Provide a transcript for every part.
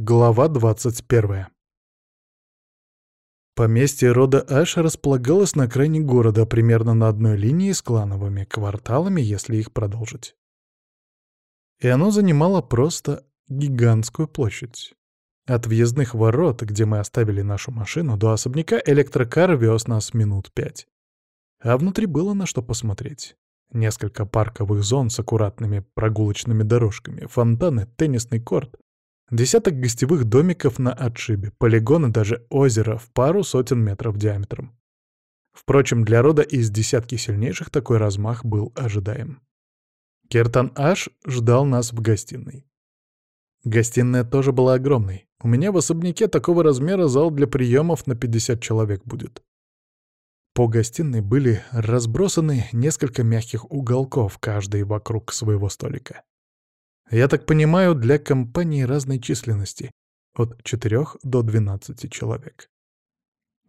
Глава 21. Поместье рода Аш располагалось на окраине города, примерно на одной линии с клановыми кварталами, если их продолжить. И оно занимало просто гигантскую площадь. От въездных ворот, где мы оставили нашу машину, до особняка электрокар вез нас минут пять. А внутри было на что посмотреть. Несколько парковых зон с аккуратными прогулочными дорожками, фонтаны, теннисный корт, десяток гостевых домиков на отшибе, полигоны, даже озеро в пару сотен метров диаметром. Впрочем, для рода из десятки сильнейших такой размах был ожидаем. Кертан Аш ждал нас в гостиной. Гостиная тоже была огромной. У меня в особняке такого размера зал для приемов на 50 человек будет. По гостиной были разбросаны несколько мягких уголков, каждый вокруг своего столика. Я так понимаю, для компании разной численности, от 4 до 12 человек.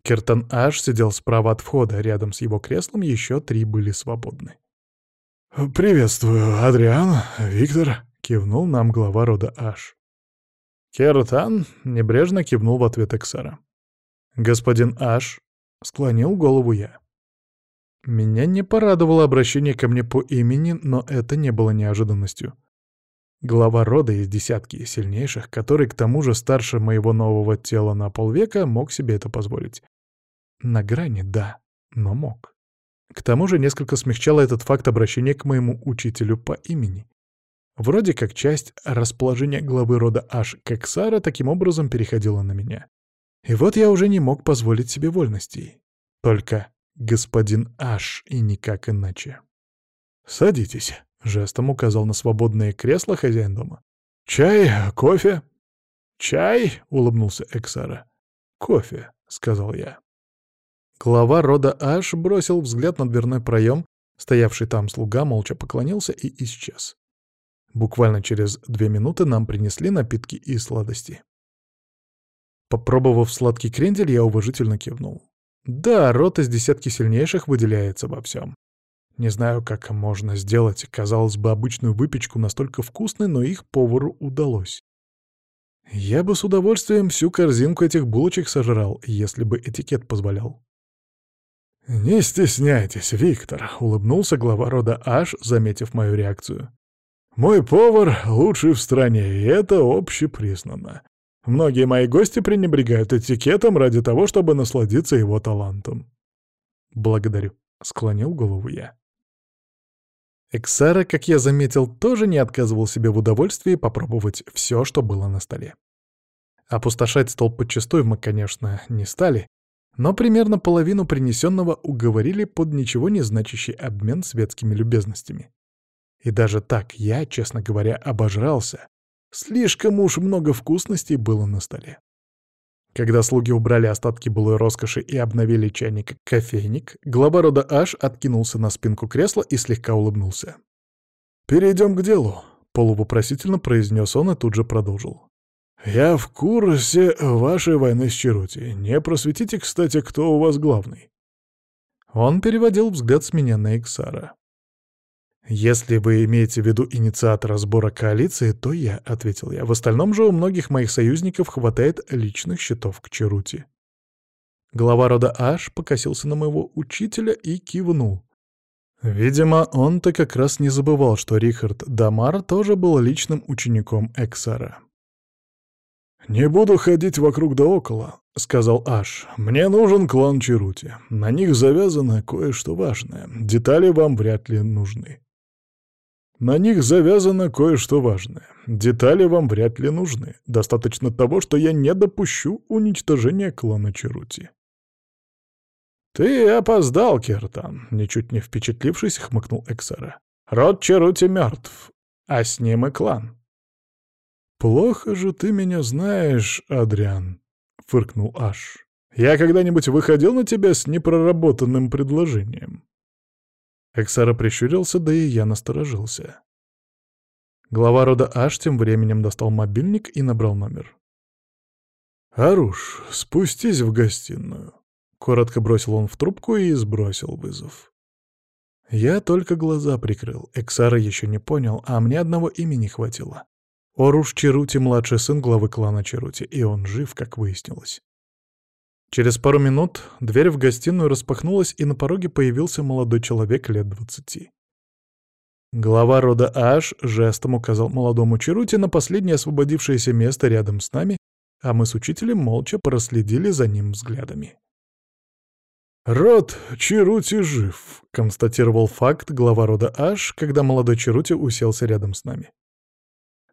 Кертон Аш сидел справа от входа, рядом с его креслом еще три были свободны. «Приветствую, Адриан, Виктор», — кивнул нам глава рода Аш. Кертан небрежно кивнул в ответ Эксара. «Господин Аш», — склонил голову я. Меня не порадовало обращение ко мне по имени, но это не было неожиданностью. Глава рода из десятки сильнейших, который к тому же старше моего нового тела на полвека, мог себе это позволить. На грани, да, но мог. К тому же несколько смягчало этот факт обращения к моему учителю по имени. Вроде как часть расположения главы рода Аш Кексара таким образом переходила на меня. И вот я уже не мог позволить себе вольностей. Только господин Аш и никак иначе. «Садитесь», — жестом указал на свободное кресло хозяин дома. «Чай? Кофе?» «Чай?» — улыбнулся Эксара. «Кофе», — сказал я. Глава рода Аш бросил взгляд на дверной проем, стоявший там слуга молча поклонился и исчез. Буквально через две минуты нам принесли напитки и сладости. Попробовав сладкий крендель, я уважительно кивнул. Да, рот из десятки сильнейших выделяется во всем. Не знаю, как можно сделать, казалось бы, обычную выпечку настолько вкусной, но их повару удалось. Я бы с удовольствием всю корзинку этих булочек сожрал, если бы этикет позволял. «Не стесняйтесь, Виктор», — улыбнулся глава рода Аш, заметив мою реакцию. «Мой повар лучший в стране, и это общепризнано. Многие мои гости пренебрегают этикетом ради того, чтобы насладиться его талантом. «Благодарю», — склонил голову я. Эксара, как я заметил, тоже не отказывал себе в удовольствии попробовать все, что было на столе. Опустошать стол подчистую мы, конечно, не стали, но примерно половину принесенного уговорили под ничего не значащий обмен светскими любезностями. И даже так я, честно говоря, обожрался, Слишком уж много вкусностей было на столе. Когда слуги убрали остатки былой роскоши и обновили чайник кофейник, глава рода Аш откинулся на спинку кресла и слегка улыбнулся. «Перейдем к делу», — полувопросительно произнес он и тут же продолжил. «Я в курсе вашей войны с Черути. Не просветите, кстати, кто у вас главный?» Он переводил взгляд с меня на Иксара. «Если вы имеете в виду инициатора сбора коалиции, то я», — ответил я. «В остальном же у многих моих союзников хватает личных счетов к Черути». Глава рода Аш покосился на моего учителя и кивнул. Видимо, он-то как раз не забывал, что Рихард Дамар тоже был личным учеником Эксара. «Не буду ходить вокруг да около», — сказал Аш. «Мне нужен клан Черути. На них завязано кое-что важное. Детали вам вряд ли нужны». На них завязано кое-что важное. Детали вам вряд ли нужны. Достаточно того, что я не допущу уничтожения клана Черути. «Ты опоздал, Кертан», — ничуть не впечатлившись, хмыкнул Эксара. «Род Черути мертв, а с ним и клан». «Плохо же ты меня знаешь, Адриан», — фыркнул Аш. «Я когда-нибудь выходил на тебя с непроработанным предложением?» Эксара прищурился, да и я насторожился. Глава рода Аш тем временем достал мобильник и набрал номер. «Аруш, спустись в гостиную», — коротко бросил он в трубку и сбросил вызов. Я только глаза прикрыл, Эксара еще не понял, а мне одного имени хватило. Оруш Черути — младший сын главы клана Черути, и он жив, как выяснилось. Через пару минут дверь в гостиную распахнулась, и на пороге появился молодой человек лет двадцати. Глава рода Аш жестом указал молодому Черути на последнее освободившееся место рядом с нами, а мы с учителем молча проследили за ним взглядами. «Род Чирути жив», — констатировал факт глава рода Аш, когда молодой Чирути уселся рядом с нами.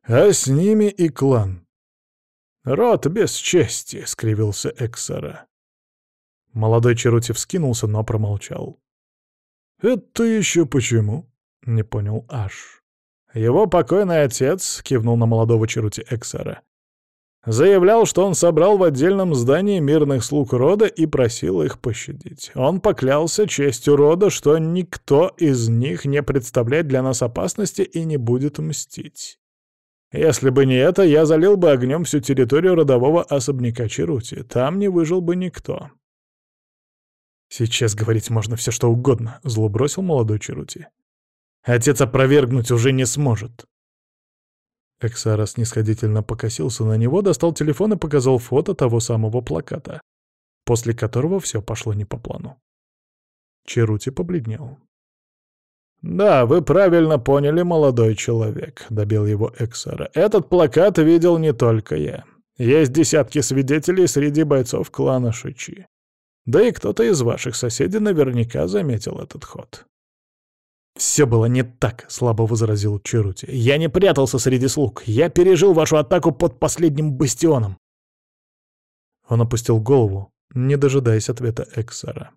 «А с ними и клан». «Род без чести», — скривился Эксара. Молодой Чирути вскинулся, но промолчал. «Это еще почему?» — не понял Аш. «Его покойный отец», — кивнул на молодого Чирути Эксара, Заявлял, что он собрал в отдельном здании мирных слуг рода и просил их пощадить. Он поклялся честью рода, что никто из них не представляет для нас опасности и не будет мстить. Если бы не это, я залил бы огнем всю территорию родового особняка Чарути. Там не выжил бы никто. «Сейчас говорить можно все что угодно», — зло бросил молодой Чарути. «Отец опровергнуть уже не сможет». Эксара снисходительно покосился на него, достал телефон и показал фото того самого плаката, после которого все пошло не по плану. Черути побледнел. «Да, вы правильно поняли, молодой человек», — добил его Эксара. «Этот плакат видел не только я. Есть десятки свидетелей среди бойцов клана Шичи. Да и кто-то из ваших соседей наверняка заметил этот ход». «Все было не так», — слабо возразил Черути. «Я не прятался среди слуг. Я пережил вашу атаку под последним бастионом». Он опустил голову, не дожидаясь ответа Эксара.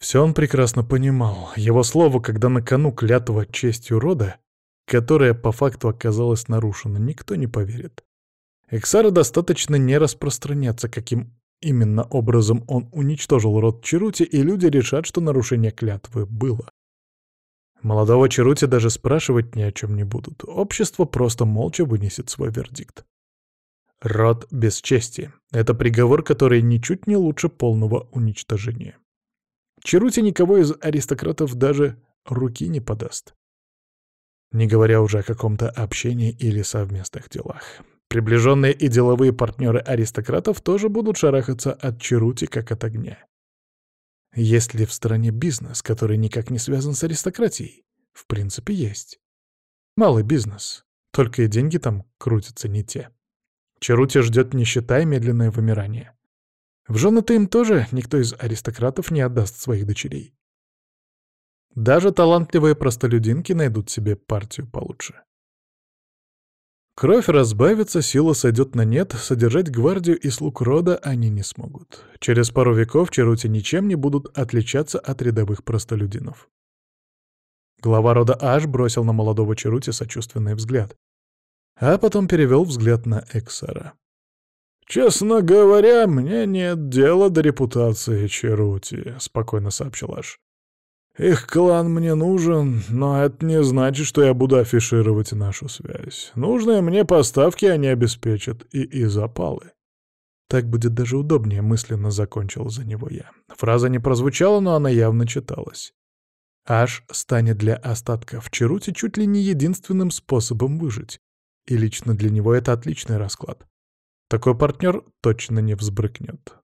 Все он прекрасно понимал. Его слово, когда на кону клятва честью рода, которая по факту оказалась нарушена, никто не поверит. Эксара достаточно не распространяться, каким именно образом он уничтожил род Черути, и люди решат, что нарушение клятвы было. Молодого Черути даже спрашивать ни о чем не будут. Общество просто молча вынесет свой вердикт. Род без чести — это приговор, который ничуть не лучше полного уничтожения. Черути никого из аристократов даже руки не подаст. Не говоря уже о каком-то общении или совместных делах. Приближенные и деловые партнеры аристократов тоже будут шарахаться от Черути как от огня. Есть ли в стране бизнес, который никак не связан с аристократией? В принципе, есть. Малый бизнес. Только и деньги там крутятся не те. Чарути ждет нищета и медленное вымирание. В жены-то им тоже никто из аристократов не отдаст своих дочерей. Даже талантливые простолюдинки найдут себе партию получше. Кровь разбавится, сила сойдет на нет, содержать гвардию и слуг рода они не смогут. Через пару веков Черути ничем не будут отличаться от рядовых простолюдинов. Глава рода Аш бросил на молодого Черути сочувственный взгляд, а потом перевел взгляд на Эксара. «Честно говоря, мне нет дела до репутации Черути», — спокойно сообщил Аш. Их клан мне нужен, но это не значит, что я буду афишировать нашу связь. Нужные мне поставки они обеспечат и и запалы. Так будет даже удобнее, мысленно закончил за него я. Фраза не прозвучала, но она явно читалась. Аж станет для остатков Чарути чуть ли не единственным способом выжить. И лично для него это отличный расклад. Такой партнер точно не взбрыкнет.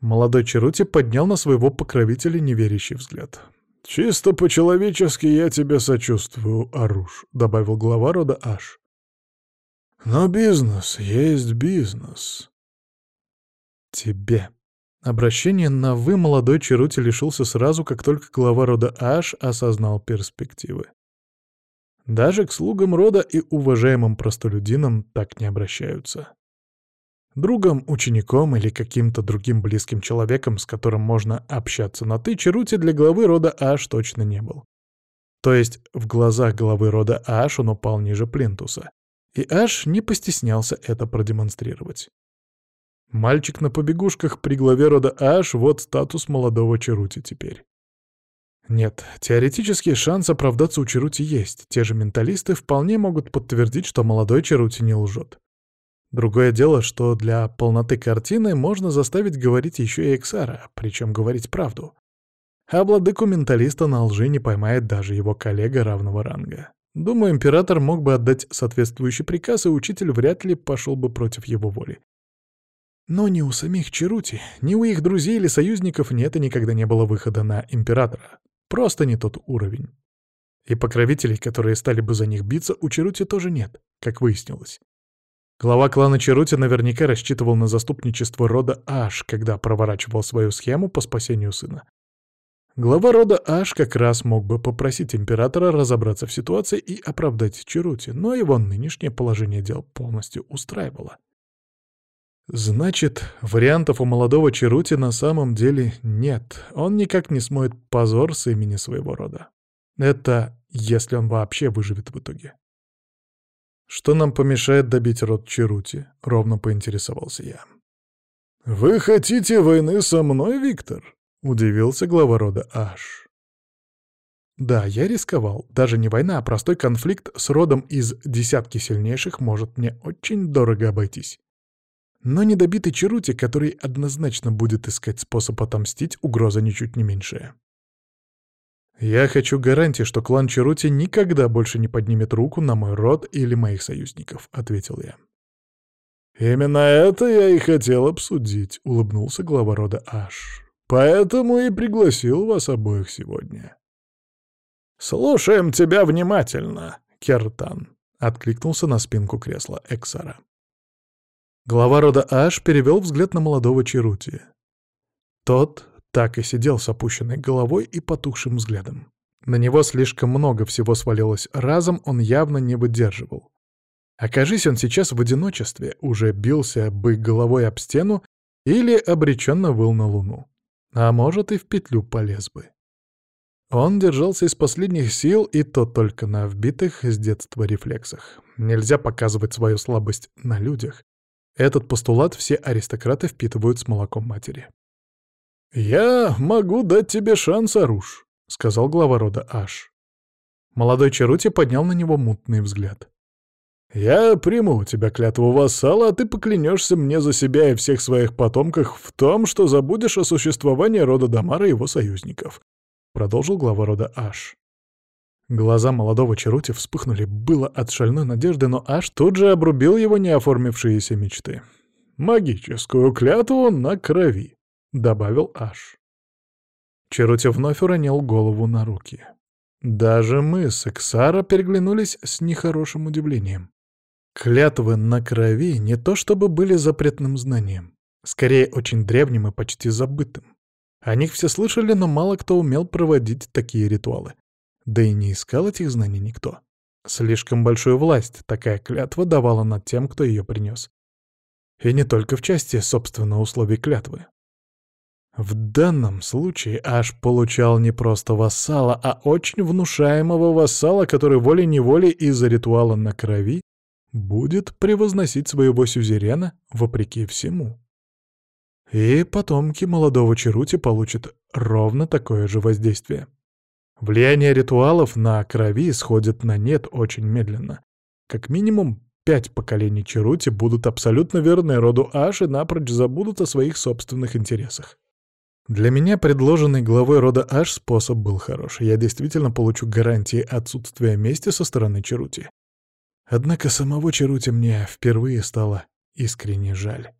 Молодой Чарути поднял на своего покровителя неверящий взгляд. «Чисто по-человечески я тебе сочувствую, Аруш», — добавил глава рода Аш. «Но бизнес есть бизнес». «Тебе». Обращение на «вы» молодой Черути лишился сразу, как только глава рода Аш осознал перспективы. Даже к слугам рода и уважаемым простолюдинам так не обращаются. Другом, учеником или каким-то другим близким человеком, с которым можно общаться на «ты», Черути для главы рода Аш точно не был. То есть в глазах главы рода Аш он упал ниже Плинтуса. И Аш не постеснялся это продемонстрировать. Мальчик на побегушках при главе рода Аш — вот статус молодого Черути теперь. Нет, теоретически шанс оправдаться у Черути есть. Те же менталисты вполне могут подтвердить, что молодой Черути не лжет. Другое дело, что для полноты картины можно заставить говорить еще и Эксара, причем говорить правду. А владыку менталиста на лжи не поймает даже его коллега равного ранга. Думаю, император мог бы отдать соответствующий приказ, и учитель вряд ли пошел бы против его воли. Но ни у самих Чарути, ни у их друзей или союзников нет и никогда не было выхода на императора. Просто не тот уровень. И покровителей, которые стали бы за них биться, у Чарути тоже нет, как выяснилось. Глава клана Чарути наверняка рассчитывал на заступничество рода Аш, когда проворачивал свою схему по спасению сына. Глава рода Аш как раз мог бы попросить императора разобраться в ситуации и оправдать Чарути, но его нынешнее положение дел полностью устраивало. Значит, вариантов у молодого Чарути на самом деле нет. Он никак не смоет позор с имени своего рода. Это если он вообще выживет в итоге. «Что нам помешает добить род Чарути?» — ровно поинтересовался я. «Вы хотите войны со мной, Виктор?» — удивился глава рода Аш. Да, я рисковал. Даже не война, а простой конфликт с родом из десятки сильнейших может мне очень дорого обойтись. Но недобитый Чарути, который однозначно будет искать способ отомстить, угроза ничуть не меньшая. Я хочу гарантии, что клан Чарути никогда больше не поднимет руку на мой род или моих союзников, — ответил я. «Именно это я и хотел обсудить», — улыбнулся глава рода Аш. «Поэтому и пригласил вас обоих сегодня». «Слушаем тебя внимательно, Кертан», — откликнулся на спинку кресла Эксара. Глава рода Аш перевел взгляд на молодого Чарути. Тот так и сидел с опущенной головой и потухшим взглядом. На него слишком много всего свалилось разом, он явно не выдерживал. Окажись он сейчас в одиночестве, уже бился бы головой об стену или обреченно выл на луну. А может, и в петлю полез бы. Он держался из последних сил, и то только на вбитых с детства рефлексах. Нельзя показывать свою слабость на людях. Этот постулат все аристократы впитывают с молоком матери. «Я могу дать тебе шанс, Аруш», — сказал глава рода Аш. Молодой Чарути поднял на него мутный взгляд. «Я приму у тебя клятву вассала, а ты поклянешься мне за себя и всех своих потомков в том, что забудешь о существовании рода Дамара и его союзников», — продолжил глава рода Аш. Глаза молодого Чарути вспыхнули было от шальной надежды, но Аш тут же обрубил его неоформившиеся мечты. «Магическую клятву на крови», добавил Аш. Черути вновь уронил голову на руки. Даже мы с Эксара переглянулись с нехорошим удивлением. Клятвы на крови не то чтобы были запретным знанием, скорее очень древним и почти забытым. О них все слышали, но мало кто умел проводить такие ритуалы. Да и не искал этих знаний никто. Слишком большую власть такая клятва давала над тем, кто ее принес. И не только в части, собственно, условий клятвы. В данном случае Аш получал не просто вассала, а очень внушаемого вассала, который волей-неволей из-за ритуала на крови будет превозносить своего сюзерена вопреки всему. И потомки молодого Чарути получат ровно такое же воздействие. Влияние ритуалов на крови сходит на нет очень медленно. Как минимум пять поколений Чарути будут абсолютно верны роду Аш и напрочь забудут о своих собственных интересах. Для меня предложенный главой рода Аш способ был хороший. Я действительно получу гарантии отсутствия мести со стороны Чарути. Однако самого Чарути мне впервые стало искренне жаль.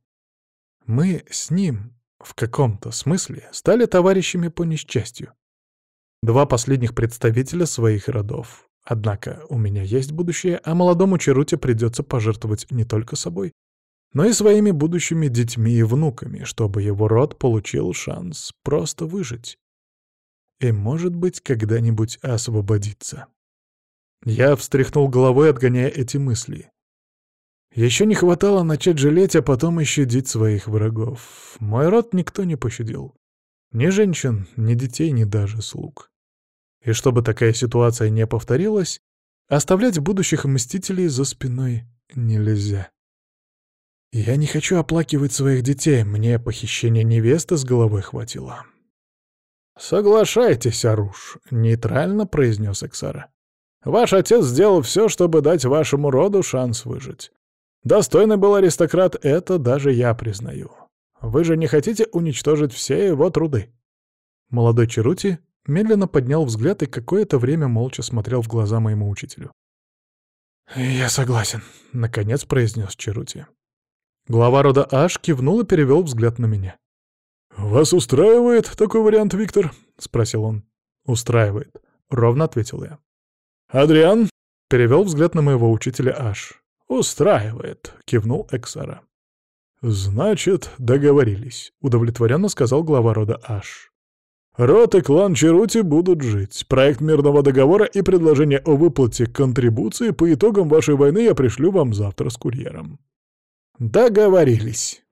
Мы с ним, в каком-то смысле, стали товарищами по несчастью. Два последних представителя своих родов. Однако у меня есть будущее, а молодому Чарути придется пожертвовать не только собой, но и своими будущими детьми и внуками, чтобы его род получил шанс просто выжить. И, может быть, когда-нибудь освободиться. Я встряхнул головой, отгоняя эти мысли. Еще не хватало начать жалеть, а потом и щадить своих врагов. Мой род никто не пощадил. Ни женщин, ни детей, ни даже слуг. И чтобы такая ситуация не повторилась, оставлять будущих мстителей за спиной нельзя. Я не хочу оплакивать своих детей, мне похищение невесты с головой хватило. «Соглашайтесь, Аруш», — нейтрально произнес Эксара. «Ваш отец сделал все, чтобы дать вашему роду шанс выжить. Достойный был аристократ, это даже я признаю. Вы же не хотите уничтожить все его труды?» Молодой Черути медленно поднял взгляд и какое-то время молча смотрел в глаза моему учителю. «Я согласен», — наконец произнес Черути. Глава рода Аш кивнул и перевел взгляд на меня. «Вас устраивает такой вариант, Виктор?» — спросил он. «Устраивает», — ровно ответил я. «Адриан?» — перевел взгляд на моего учителя Аш. «Устраивает», — кивнул Эксара. «Значит, договорились», — удовлетворенно сказал глава рода Аш. «Род и клан Черути будут жить. Проект мирного договора и предложение о выплате контрибуции по итогам вашей войны я пришлю вам завтра с курьером». «Договорились».